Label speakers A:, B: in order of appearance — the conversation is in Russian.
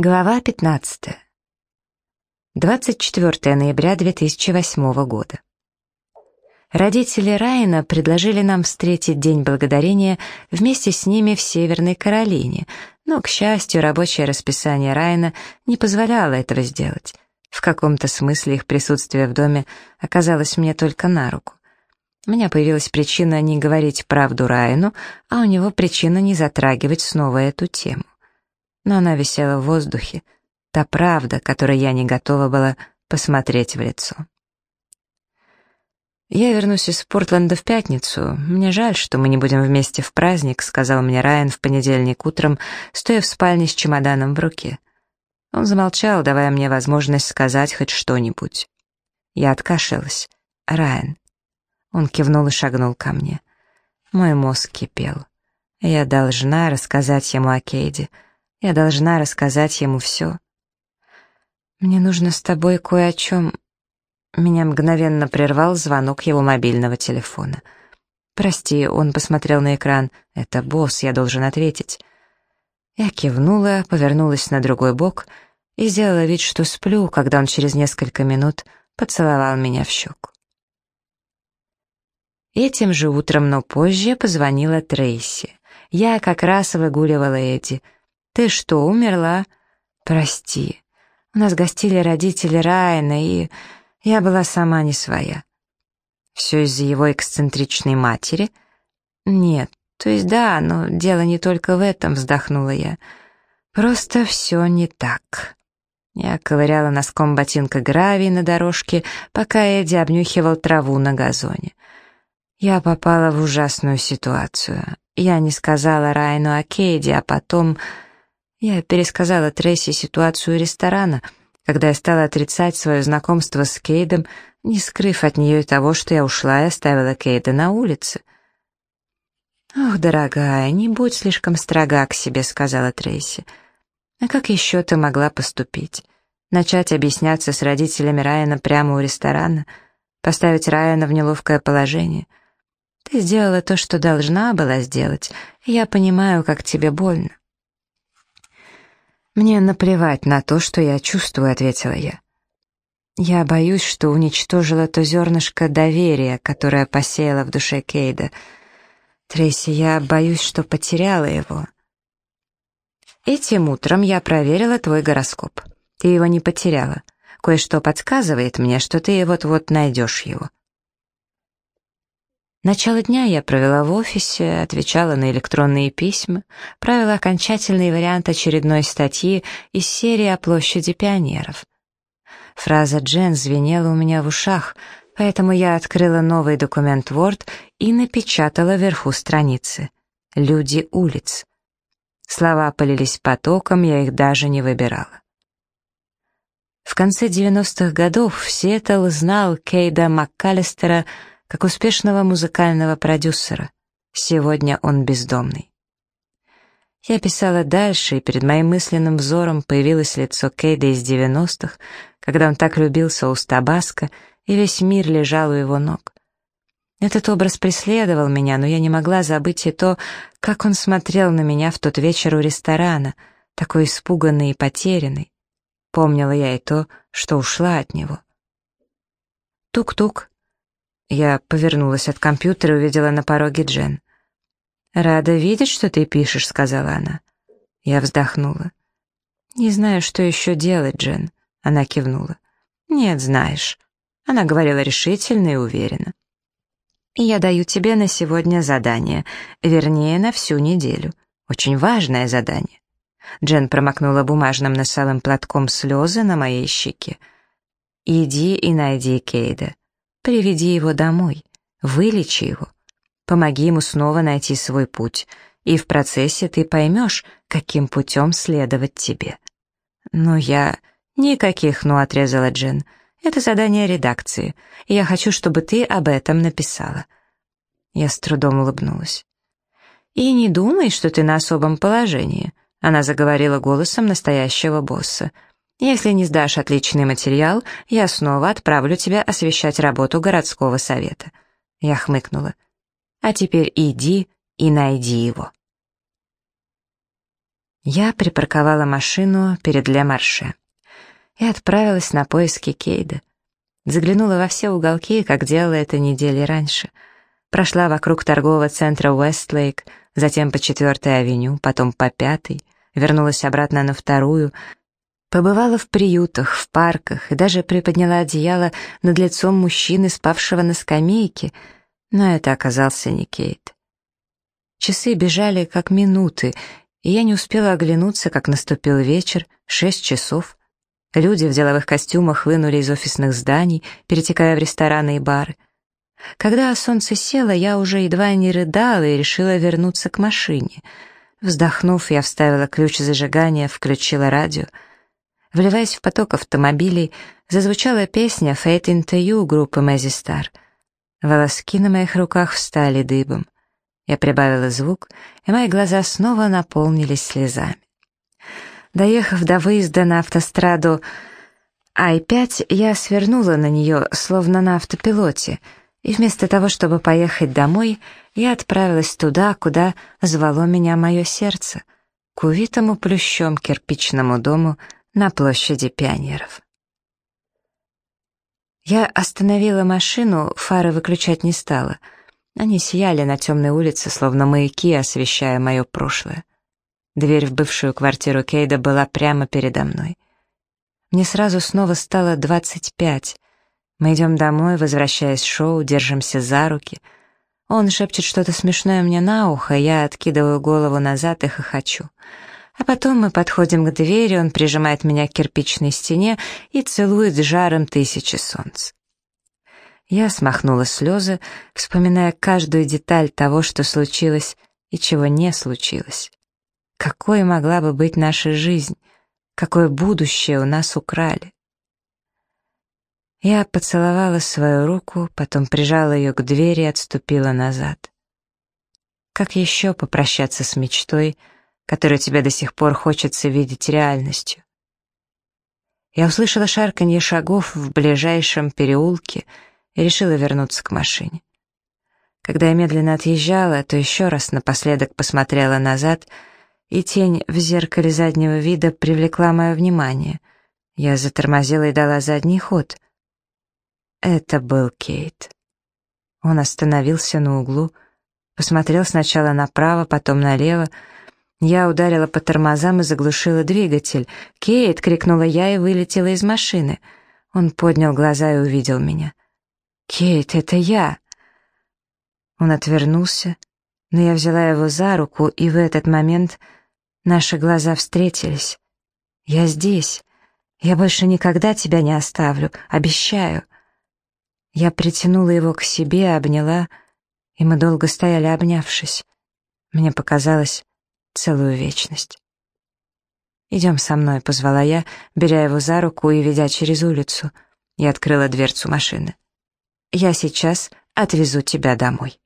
A: Глава 15. 24 ноября 2008 года. Родители Райана предложили нам встретить День Благодарения вместе с ними в Северной Каролине, но, к счастью, рабочее расписание Райана не позволяло этого сделать. В каком-то смысле их присутствие в доме оказалось мне только на руку. У меня появилась причина не говорить правду Райану, а у него причина не затрагивать снова эту тему но она висела в воздухе, та правда, которой я не готова была посмотреть в лицо. «Я вернусь из Портленда в пятницу. Мне жаль, что мы не будем вместе в праздник», — сказал мне Райан в понедельник утром, стоя в спальне с чемоданом в руке. Он замолчал, давая мне возможность сказать хоть что-нибудь. Я откашлялась. «Райан». Он кивнул и шагнул ко мне. Мой мозг кипел. Я должна рассказать ему о Кейде — я должна рассказать ему все. Мне нужно с тобой кое о чем... Меня мгновенно прервал звонок его мобильного телефона. «Прости», — он посмотрел на экран. «Это босс, я должен ответить». Я кивнула, повернулась на другой бок и сделала вид, что сплю, когда он через несколько минут поцеловал меня в щеку. Этим же утром, но позже, позвонила Трейси. Я как раз выгуливала Эдди — «Ты что, умерла?» «Прости. У нас гостили родители Райана, и я была сама не своя». «Все из-за его эксцентричной матери?» «Нет, то есть да, но дело не только в этом», — вздохнула я. «Просто все не так». Я ковыряла носком ботинка гравий на дорожке, пока Эдди обнюхивал траву на газоне. Я попала в ужасную ситуацию. Я не сказала Райну о Кейде, а потом я пересказала Трейси ситуацию ресторана, когда я стала отрицать свое знакомство с Кейдом, не скрыв от нее и того, что я ушла и оставила Кейда на улице. «Ох, дорогая, не будь слишком строга к себе», — сказала Трейси. «А как еще ты могла поступить? Начать объясняться с родителями Райана прямо у ресторана? Поставить Райана в неловкое положение? Ты сделала то, что должна была сделать, и я понимаю, как тебе больно. «Мне наплевать на то, что я чувствую», — ответила я. «Я боюсь, что уничтожила то зернышко доверия, которое посеяла в душе Кейда. Трейси, я боюсь, что потеряла его». «Этим утром я проверила твой гороскоп. Ты его не потеряла. Кое-что подсказывает мне, что ты вот-вот найдешь его». Начало дня я провела в офисе, отвечала на электронные письма, правила окончательный вариант очередной статьи из серии о площади пионеров. Фраза Джен звенела у меня в ушах, поэтому я открыла новый документ Word и напечатала вверху страницы. «Люди улиц». Слова полились потоком, я их даже не выбирала. В конце 90-х годов Сиэтл знал Кейда МакКаллистера как успешного музыкального продюсера. Сегодня он бездомный. Я писала дальше, и перед моим мысленным взором появилось лицо Кейда из 90-х, когда он так любил соус табаско, и весь мир лежал у его ног. Этот образ преследовал меня, но я не могла забыть и то, как он смотрел на меня в тот вечер у ресторана, такой испуганный и потерянный. Помнила я и то, что ушла от него. Тук-тук, я повернулась от компьютера и увидела на пороге Джен. «Рада видеть, что ты пишешь», — сказала она. Я вздохнула. «Не знаю, что еще делать, Джен», — она кивнула. «Нет, знаешь». Она говорила решительно и уверенно. «Я даю тебе на сегодня задание, вернее, на всю неделю. Очень важное задание». Джен промокнула бумажным носовым платком слезы на моей щеке. «Иди и найди Кейда. Приведи его домой, вылечи его, помоги ему снова найти свой путь, и в процессе ты поймешь, каким путем следовать тебе. Но я... Никаких «ну», — отрезала Джин. Это задание редакции, и я хочу, чтобы ты об этом написала. Я с трудом улыбнулась. «И не думай, что ты на особом положении», — она заговорила голосом настоящего босса. Если не сдашь отличный материал, я снова отправлю тебя освещать работу городского совета». Я хмыкнула. «А теперь иди и найди его». Я припарковала машину перед Ле Марше и отправилась на поиски Кейда. Заглянула во все уголки, как делала это недели раньше. Прошла вокруг торгового центра Уэстлейк, затем по четвертой авеню, потом по пятой, вернулась обратно на вторую, побывала в приютах, в парках и даже приподняла одеяло над лицом мужчины, спавшего на скамейке, но это оказался не Кейт. Часы бежали как минуты, и я не успела оглянуться, как наступил вечер, шесть часов. Люди в деловых костюмах вынули из офисных зданий, перетекая в рестораны и бары. Когда солнце село, я уже едва не рыдала и решила вернуться к машине. Вздохнув, я вставила ключ зажигания, включила радио. Вливаясь в поток автомобилей, зазвучала песня «Fate into You» группы Мэзи Стар. Волоски на моих руках встали дыбом. Я прибавила звук, и мои глаза снова наполнились слезами. Доехав до выезда на автостраду Ай-5, я свернула на нее, словно на автопилоте, и вместо того, чтобы поехать домой, я отправилась туда, куда звало меня мое сердце, к увитому плющом кирпичному дому на площади пионеров. Я остановила машину, фары выключать не стала — они сияли на темной улице, словно маяки, освещая мое прошлое. Дверь в бывшую квартиру Кейда была прямо передо мной. Мне сразу снова стало двадцать пять. Мы идем домой, возвращаясь в шоу, держимся за руки. Он шепчет что-то смешное мне на ухо, я откидываю голову назад и хохочу. А потом мы подходим к двери, он прижимает меня к кирпичной стене и целует жаром тысячи солнц. Я смахнула слезы, вспоминая каждую деталь того, что случилось и чего не случилось. Какой могла бы быть наша жизнь? Какое будущее у нас украли? Я поцеловала свою руку, потом прижала ее к двери и отступила назад. Как еще попрощаться с мечтой, которую тебе до сих пор хочется видеть реальностью? Я услышала шарканье шагов в ближайшем переулке — и решила вернуться к машине. Когда я медленно отъезжала, то еще раз напоследок посмотрела назад, и тень в зеркале заднего вида привлекла мое внимание. Я затормозила и дала задний ход. Это был Кейт. Он остановился на углу, посмотрел сначала направо, потом налево. Я ударила по тормозам и заглушила двигатель. «Кейт!» — крикнула я и вылетела из машины. Он поднял глаза и увидел меня. «Кейт, это я!» Он отвернулся, но я взяла его за руку, и в этот момент наши глаза встретились. «Я здесь. Я больше никогда тебя не оставлю, обещаю». Я притянула его к себе, обняла, и мы долго стояли, обнявшись. Мне показалось целую вечность. «Идем со мной», — позвала я, беря его за руку и ведя через улицу. Я открыла дверцу машины. Я сейчас отвезу тебя домой.